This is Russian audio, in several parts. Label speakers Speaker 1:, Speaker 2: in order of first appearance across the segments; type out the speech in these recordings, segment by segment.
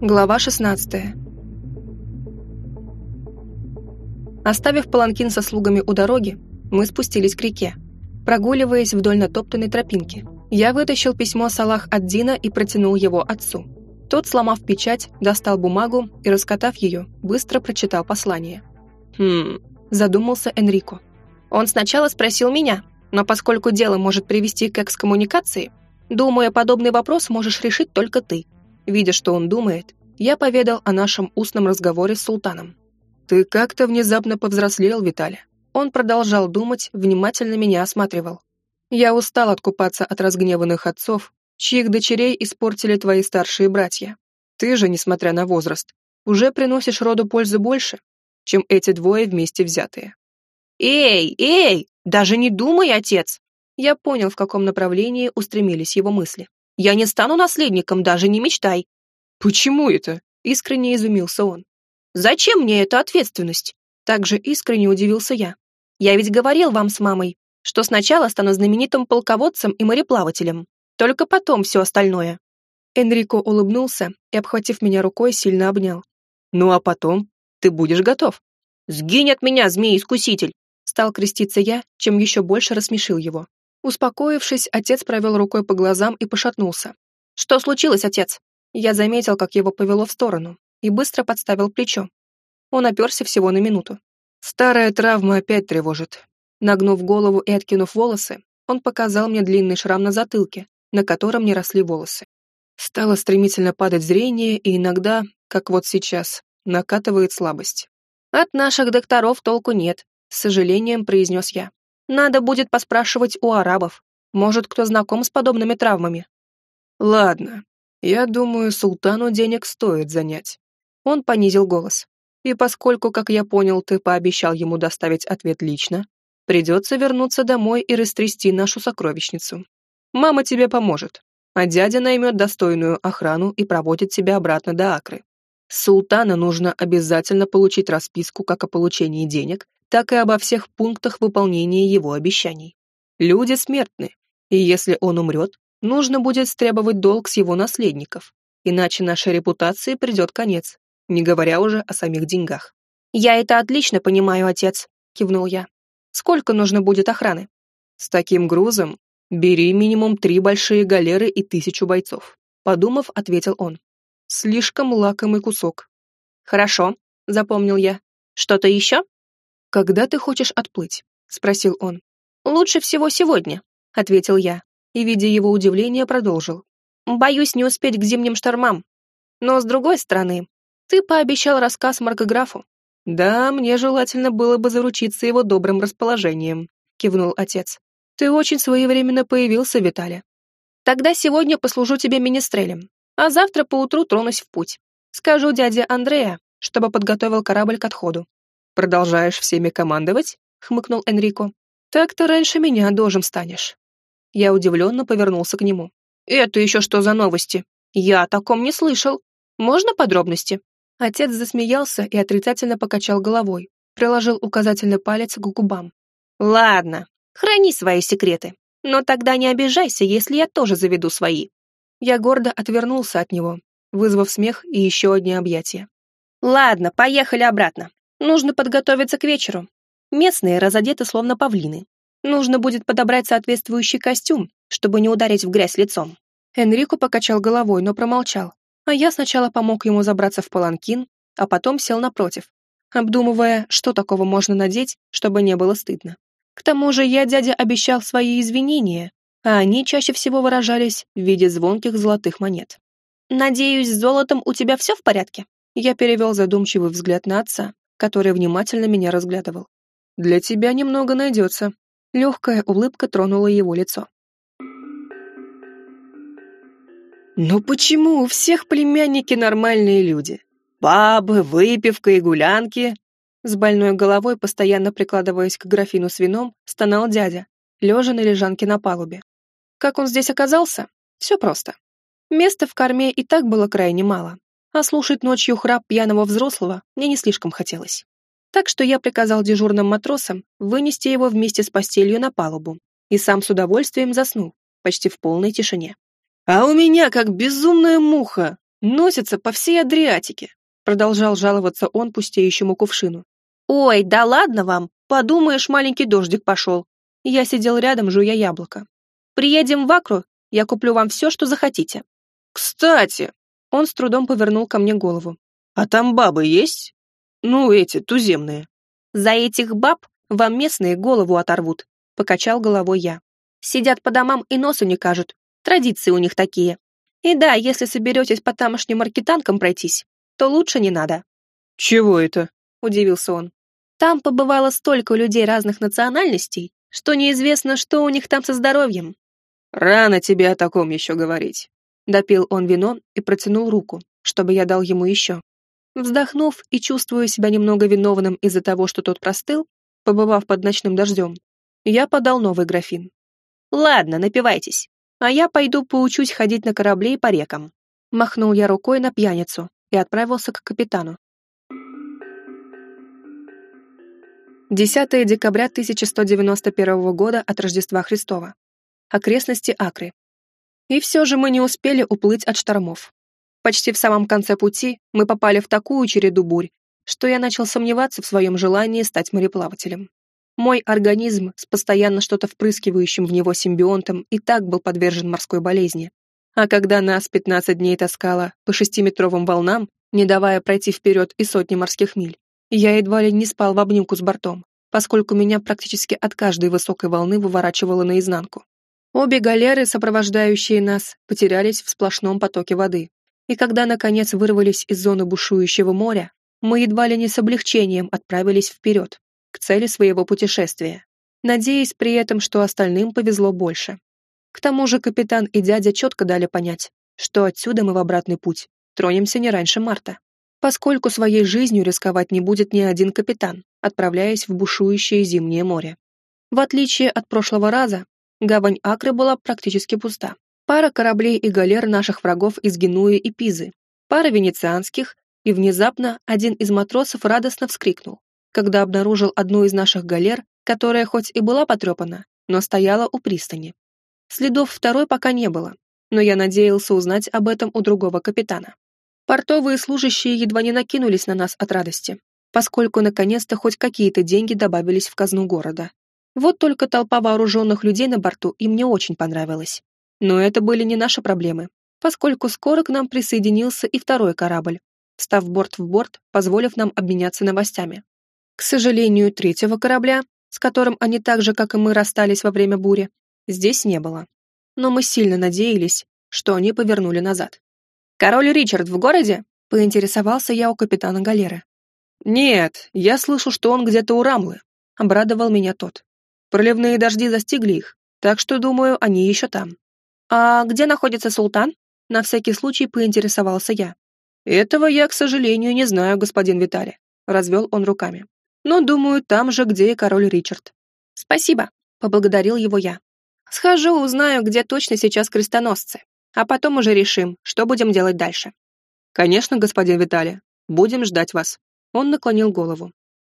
Speaker 1: Глава 16 Оставив паланкин со слугами у дороги, мы спустились к реке. Прогуливаясь вдоль натоптанной тропинки, я вытащил письмо Салах от Дина и протянул его отцу. Тот, сломав печать, достал бумагу и, раскатав ее, быстро прочитал послание. «Хм...» – задумался Энрико. «Он сначала спросил меня, но поскольку дело может привести к экскоммуникации, думаю, подобный вопрос можешь решить только ты», Видя, что он думает, я поведал о нашем устном разговоре с султаном. «Ты как-то внезапно повзрослел, Виталя». Он продолжал думать, внимательно меня осматривал. «Я устал откупаться от разгневанных отцов, чьих дочерей испортили твои старшие братья. Ты же, несмотря на возраст, уже приносишь роду пользы больше, чем эти двое вместе взятые». «Эй, эй, даже не думай, отец!» Я понял, в каком направлении устремились его мысли. Я не стану наследником, даже не мечтай». «Почему это?» — искренне изумился он. «Зачем мне эта ответственность?» Также искренне удивился я. «Я ведь говорил вам с мамой, что сначала стану знаменитым полководцем и мореплавателем, только потом все остальное». Энрико улыбнулся и, обхватив меня рукой, сильно обнял. «Ну а потом ты будешь готов». «Сгинь от меня, змей-искуситель!» Стал креститься я, чем еще больше рассмешил его. Успокоившись, отец провел рукой по глазам и пошатнулся. «Что случилось, отец?» Я заметил, как его повело в сторону, и быстро подставил плечо. Он оперся всего на минуту. Старая травма опять тревожит. Нагнув голову и откинув волосы, он показал мне длинный шрам на затылке, на котором не росли волосы. Стало стремительно падать зрение, и иногда, как вот сейчас, накатывает слабость. «От наших докторов толку нет», — с сожалением произнес я. Надо будет поспрашивать у арабов. Может, кто знаком с подобными травмами. Ладно, я думаю, султану денег стоит занять. Он понизил голос. И поскольку, как я понял, ты пообещал ему доставить ответ лично, придется вернуться домой и растрясти нашу сокровищницу. Мама тебе поможет, а дядя наймет достойную охрану и проводит тебя обратно до Акры. С султана нужно обязательно получить расписку как о получении денег, так и обо всех пунктах выполнения его обещаний. Люди смертны, и если он умрет, нужно будет стребовать долг с его наследников, иначе нашей репутации придет конец, не говоря уже о самих деньгах. «Я это отлично понимаю, отец», — кивнул я. «Сколько нужно будет охраны?» «С таким грузом бери минимум три большие галеры и тысячу бойцов», — подумав, ответил он. «Слишком лакомый кусок». «Хорошо», — запомнил я. «Что-то еще?» «Когда ты хочешь отплыть?» — спросил он. «Лучше всего сегодня», — ответил я, и, видя его удивление, продолжил. «Боюсь не успеть к зимним штормам. Но, с другой стороны, ты пообещал рассказ Маркографу». «Да, мне желательно было бы заручиться его добрым расположением», — кивнул отец. «Ты очень своевременно появился, Виталя. Тогда сегодня послужу тебе министрелем, а завтра поутру тронусь в путь. Скажу дяде Андрея, чтобы подготовил корабль к отходу. «Продолжаешь всеми командовать?» — хмыкнул Энрико. «Так ты раньше меня дожем станешь». Я удивленно повернулся к нему. «Это еще что за новости? Я о таком не слышал. Можно подробности?» Отец засмеялся и отрицательно покачал головой, приложил указательный палец к губам. «Ладно, храни свои секреты, но тогда не обижайся, если я тоже заведу свои». Я гордо отвернулся от него, вызвав смех и еще одни объятия. «Ладно, поехали обратно. Нужно подготовиться к вечеру. Местные разодеты словно павлины. Нужно будет подобрать соответствующий костюм, чтобы не ударить в грязь лицом. Энрико покачал головой, но промолчал, а я сначала помог ему забраться в паланкин, а потом сел напротив, обдумывая, что такого можно надеть, чтобы не было стыдно. К тому же я дядя обещал свои извинения, а они чаще всего выражались в виде звонких золотых монет. «Надеюсь, с золотом у тебя все в порядке?» Я перевел задумчивый взгляд на отца, который внимательно меня разглядывал. «Для тебя немного найдется». Легкая улыбка тронула его лицо. «Ну почему у всех племянники нормальные люди? Бабы, выпивка и гулянки?» С больной головой, постоянно прикладываясь к графину с вином, стонал дядя, лежа на лежанке на палубе. Как он здесь оказался? Все просто. Места в корме и так было крайне мало, а слушать ночью храп пьяного взрослого мне не слишком хотелось. Так что я приказал дежурным матросам вынести его вместе с постелью на палубу, и сам с удовольствием заснул, почти в полной тишине. «А у меня как безумная муха! Носятся по всей Адриатике, продолжал жаловаться он пустеющему кувшину.
Speaker 2: Ой, да ладно вам, подумаешь, маленький дождик пошел. Я сидел рядом, жуя яблоко. Приедем в Акру, я куплю вам все, что захотите.
Speaker 1: Кстати, он с трудом повернул ко мне голову. А там бабы есть? Ну, эти, туземные.
Speaker 2: За этих баб вам местные голову оторвут, покачал головой я. Сидят по домам и носу не кажут. Традиции у них такие. И да, если соберетесь по тамошним маркетанкам пройтись, то лучше не надо.
Speaker 1: Чего это?
Speaker 2: Удивился он. Там побывало столько людей разных национальностей, что неизвестно, что у них там со здоровьем.
Speaker 1: Рано тебе о таком еще говорить. Допил он вино и протянул руку, чтобы я дал ему еще. Вздохнув и чувствуя себя немного виновным из-за того, что тот простыл, побывав под ночным дождем, я подал новый графин.
Speaker 2: «Ладно, напивайтесь, а я пойду поучусь ходить на корабле по рекам».
Speaker 1: Махнул я рукой на пьяницу и отправился к капитану. 10 декабря 1191 года от Рождества Христова. Окрестности Акры. И все же мы не успели уплыть от штормов. Почти в самом конце пути мы попали в такую череду бурь, что я начал сомневаться в своем желании стать мореплавателем. Мой организм с постоянно что-то впрыскивающим в него симбионтом и так был подвержен морской болезни. А когда нас 15 дней таскало по шестиметровым волнам, не давая пройти вперед и сотни морских миль, я едва ли не спал в обнимку с бортом, поскольку меня практически от каждой высокой волны выворачивало наизнанку. Обе галеры, сопровождающие нас, потерялись в сплошном потоке воды. И когда, наконец, вырвались из зоны бушующего моря, мы едва ли не с облегчением отправились вперед, к цели своего путешествия, надеясь при этом, что остальным повезло больше. К тому же капитан и дядя четко дали понять, что отсюда мы в обратный путь тронемся не раньше марта, поскольку своей жизнью рисковать не будет ни один капитан, отправляясь в бушующее зимнее море. В отличие от прошлого раза, гавань Акры была практически пуста. Пара кораблей и галер наших врагов из Генуи и Пизы, пара венецианских, и внезапно один из матросов радостно вскрикнул когда обнаружил одну из наших галер, которая хоть и была потрепана, но стояла у пристани. Следов второй пока не было, но я надеялся узнать об этом у другого капитана. Портовые служащие едва не накинулись на нас от радости, поскольку наконец-то хоть какие-то деньги добавились в казну города. Вот только толпа вооруженных людей на борту им не очень понравилась. Но это были не наши проблемы, поскольку скоро к нам присоединился и второй корабль, став борт в борт, позволив нам обменяться новостями. К сожалению, третьего корабля, с которым они так же, как и мы, расстались во время бури, здесь не было. Но мы сильно надеялись, что они повернули назад. «Король Ричард в городе?» — поинтересовался я у капитана галеры. «Нет, я слышу, что он где-то у Рамлы», — обрадовал меня тот. «Проливные дожди застигли их, так что, думаю, они еще там». «А где находится султан?» — на всякий случай поинтересовался я. «Этого я, к сожалению, не знаю, господин Виталий», — развел он руками но, думаю, там же, где и король Ричард. Спасибо, поблагодарил его я. Схожу, узнаю, где точно сейчас крестоносцы, а потом уже решим, что будем делать дальше. Конечно, господин Виталий, будем ждать вас. Он наклонил голову.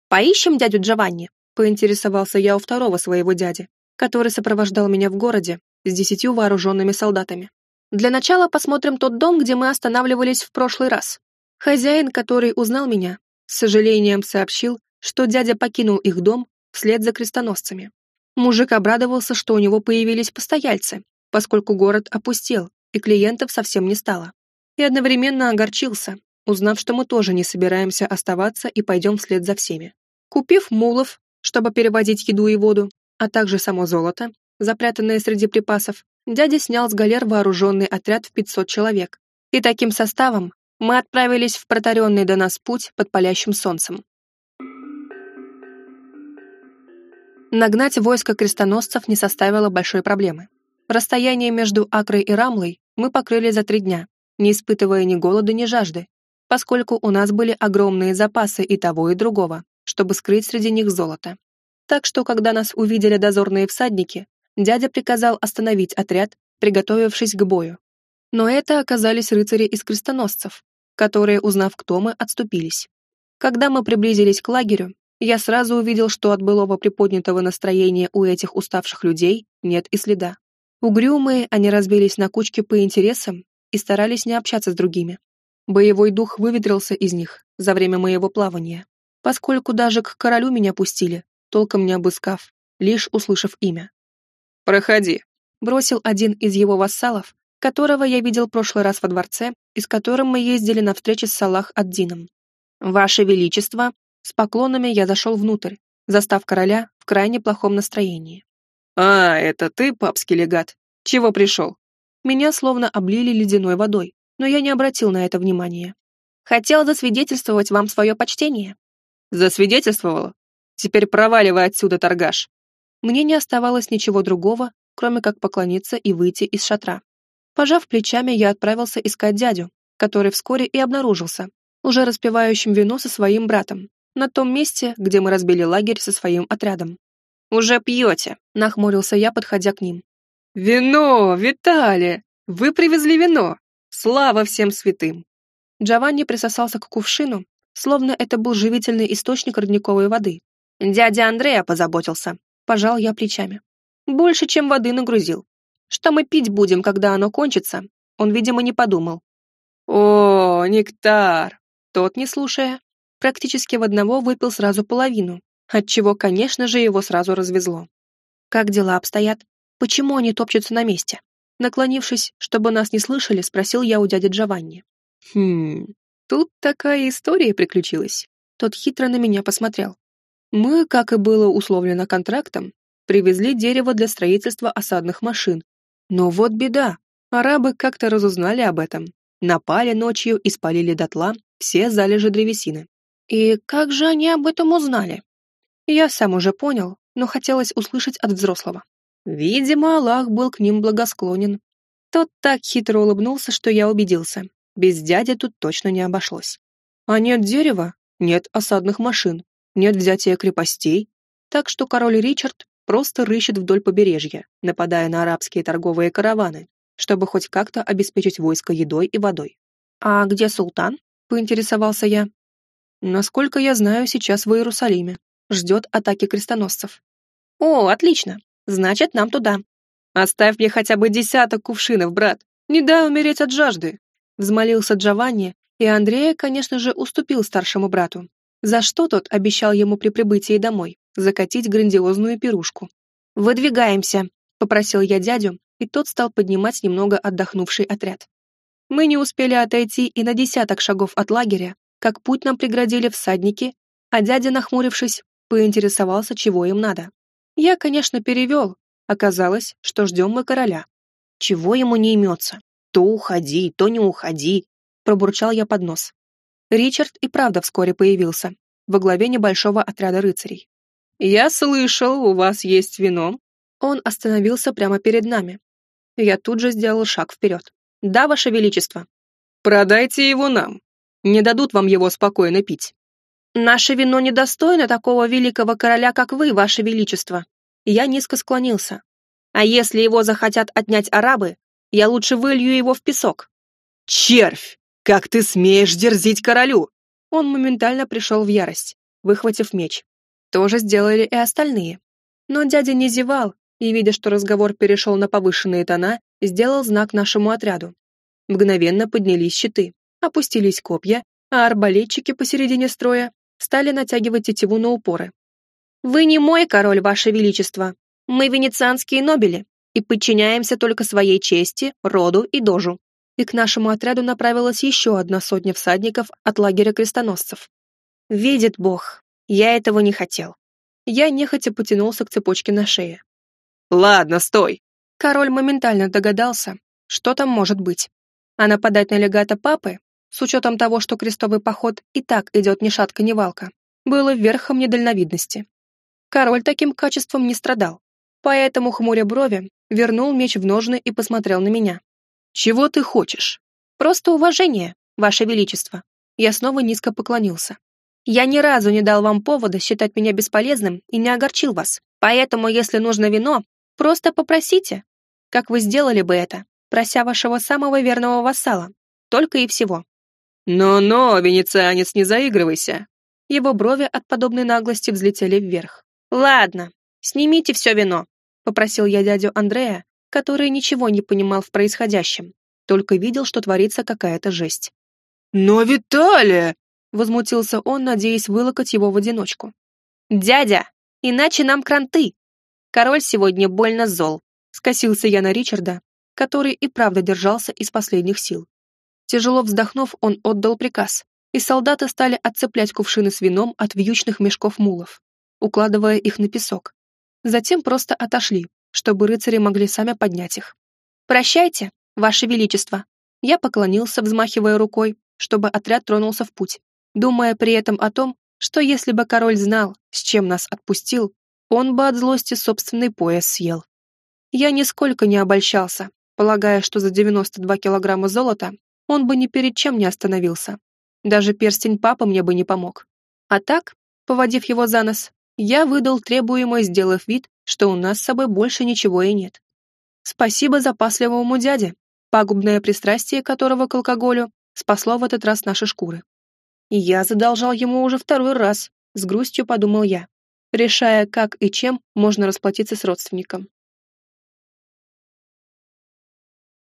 Speaker 1: Поищем дядю Джованни, поинтересовался я у второго своего дяди, который сопровождал меня в городе с десятью вооруженными солдатами. Для начала посмотрим тот дом, где мы останавливались в прошлый раз. Хозяин, который узнал меня, с сожалением сообщил, что дядя покинул их дом вслед за крестоносцами. Мужик обрадовался, что у него появились постояльцы, поскольку город опустел, и клиентов совсем не стало. И одновременно огорчился, узнав, что мы тоже не собираемся оставаться и пойдем вслед за всеми. Купив мулов, чтобы перевозить еду и воду, а также само золото, запрятанное среди припасов, дядя снял с галер вооруженный отряд в 500 человек. И таким составом мы отправились в протаренный до нас путь под палящим солнцем. Нагнать войско крестоносцев не составило большой проблемы. Расстояние между Акрой и Рамлой мы покрыли за три дня, не испытывая ни голода, ни жажды, поскольку у нас были огромные запасы и того, и другого, чтобы скрыть среди них золото. Так что, когда нас увидели дозорные всадники, дядя приказал остановить отряд, приготовившись к бою. Но это оказались рыцари из крестоносцев, которые, узнав, кто мы, отступились. Когда мы приблизились к лагерю, я сразу увидел, что от былого приподнятого настроения у этих уставших людей нет и следа. Угрюмые, они разбились на кучки по интересам и старались не общаться с другими. Боевой дух выветрился из них за время моего плавания, поскольку даже к королю меня пустили, толком не обыскав, лишь услышав имя. «Проходи», — бросил один из его вассалов, которого я видел прошлый раз во дворце и с которым мы ездили на встрече с Салах ад-Дином. «Ваше Величество!» С поклонами я зашел внутрь, застав короля в крайне плохом настроении. «А, это ты, папский легат? Чего пришел?» Меня словно облили ледяной водой, но я не обратил на это внимания. «Хотел засвидетельствовать вам свое почтение». «Засвидетельствовала? Теперь проваливай отсюда, торгаш!» Мне не оставалось ничего другого, кроме как поклониться и выйти из шатра. Пожав плечами, я отправился искать дядю, который вскоре и обнаружился, уже распивающим вино со своим братом, на том месте, где мы разбили лагерь со своим отрядом. «Уже пьете», — нахмурился я, подходя к ним. «Вино, Виталий! Вы привезли вино! Слава всем святым!» Джованни присосался к кувшину, словно это был живительный источник родниковой воды. Дядя Андрея позаботился. Пожал я плечами. Больше, чем воды нагрузил. Что мы пить будем, когда оно кончится, он, видимо, не подумал. «О, нектар!» Тот, не слушая, практически в одного выпил сразу половину, отчего, конечно же, его сразу развезло. «Как дела обстоят? Почему они топчутся на месте?» Наклонившись, чтобы нас не слышали, спросил я у дяди Джованни. «Хм, тут такая история приключилась». Тот хитро на меня посмотрел. «Мы, как и было условлено контрактом, привезли дерево для строительства осадных машин. Но вот беда. Арабы как-то разузнали об этом, напали ночью и спалили дотла все залежи древесины. И как же они об этом узнали? Я сам уже понял, но хотелось услышать от взрослого. Видимо, Аллах был к ним благосклонен. Тот так хитро улыбнулся, что я убедился. Без дяди тут точно не обошлось. А нет дерева, нет осадных машин, нет взятия крепостей. Так что король Ричард просто рыщет вдоль побережья, нападая на арабские торговые караваны, чтобы хоть как-то обеспечить войско едой и водой. «А где султан?» — поинтересовался я. Насколько я знаю, сейчас в Иерусалиме. Ждет атаки крестоносцев. О, отлично. Значит, нам туда. Оставь мне хотя бы десяток кувшинов, брат. Не дай умереть от жажды. Взмолился Джованни, и Андрея, конечно же, уступил старшему брату. За что тот обещал ему при прибытии домой закатить грандиозную пирушку. «Выдвигаемся», — попросил я дядю, и тот стал поднимать немного отдохнувший отряд. Мы не успели отойти и на десяток шагов от лагеря, как путь нам преградили всадники, а дядя, нахмурившись, поинтересовался, чего им надо. Я, конечно, перевел. Оказалось, что ждем мы короля. Чего ему не имется? То уходи, то не уходи, пробурчал я под нос. Ричард и правда вскоре появился, во главе небольшого отряда рыцарей. «Я слышал, у вас есть вино». Он остановился прямо перед нами. Я тут же сделал шаг вперед. «Да, ваше величество». «Продайте его нам», не дадут вам его спокойно пить. Наше вино недостойно такого великого короля, как вы, ваше величество. Я низко склонился. А если его захотят отнять арабы, я лучше вылью его в песок. Червь! Как ты смеешь дерзить королю? Он моментально пришел в ярость, выхватив меч. То же сделали и остальные. Но дядя не зевал и, видя, что разговор перешел на повышенные тона, сделал знак нашему отряду. Мгновенно поднялись щиты опустились копья, а арбалетчики посередине строя стали натягивать тетиву на упоры. «Вы не мой король, ваше величество. Мы венецианские нобели и подчиняемся только своей чести, роду и дожу». И к нашему отряду направилась еще одна сотня всадников от лагеря крестоносцев. «Видит Бог, я этого не хотел». Я нехотя потянулся к цепочке на шее. «Ладно, стой!» Король моментально догадался, что там может быть. А нападать на легата папы с учетом того, что крестовый поход и так идет ни шатка, ни валка, было верхом недальновидности. Король таким качеством не страдал, поэтому, хмуря брови, вернул меч в ножны и посмотрел на меня. «Чего ты хочешь?» «Просто уважение, ваше величество». Я снова низко поклонился. «Я ни разу не дал вам повода считать меня бесполезным и не огорчил вас, поэтому, если нужно вино, просто попросите, как вы сделали бы это, прося вашего самого верного вассала, только и всего». «Но-но, венецианец, не заигрывайся!» Его брови от подобной наглости взлетели вверх. «Ладно, снимите все вино», — попросил я дядю Андрея, который ничего не понимал в происходящем, только видел, что творится какая-то жесть.
Speaker 3: «Но Виталия!»
Speaker 1: — возмутился он, надеясь вылокать его в одиночку.
Speaker 2: «Дядя, иначе нам кранты! Король сегодня больно зол!» — скосился я на Ричарда, который и правда держался из последних сил.
Speaker 1: Тяжело вздохнув, он отдал приказ, и солдаты стали отцеплять кувшины с вином от вьючных мешков мулов, укладывая их на песок. Затем просто отошли, чтобы рыцари могли сами поднять их.
Speaker 2: «Прощайте, Ваше Величество!» Я поклонился, взмахивая рукой, чтобы отряд тронулся в путь, думая при этом о том, что если бы король знал, с чем нас отпустил, он бы от злости собственный пояс съел. Я нисколько не обольщался, полагая, что за 92 килограмма золота он бы ни перед чем не остановился. Даже перстень папы мне бы не помог. А так, поводив его за нос, я выдал требуемое, сделав вид, что у нас с собой больше ничего и нет. Спасибо запасливому дяде, пагубное пристрастие которого к алкоголю спасло в этот раз наши шкуры. Я задолжал ему уже второй раз, с грустью подумал я, решая, как и чем можно расплатиться с родственником.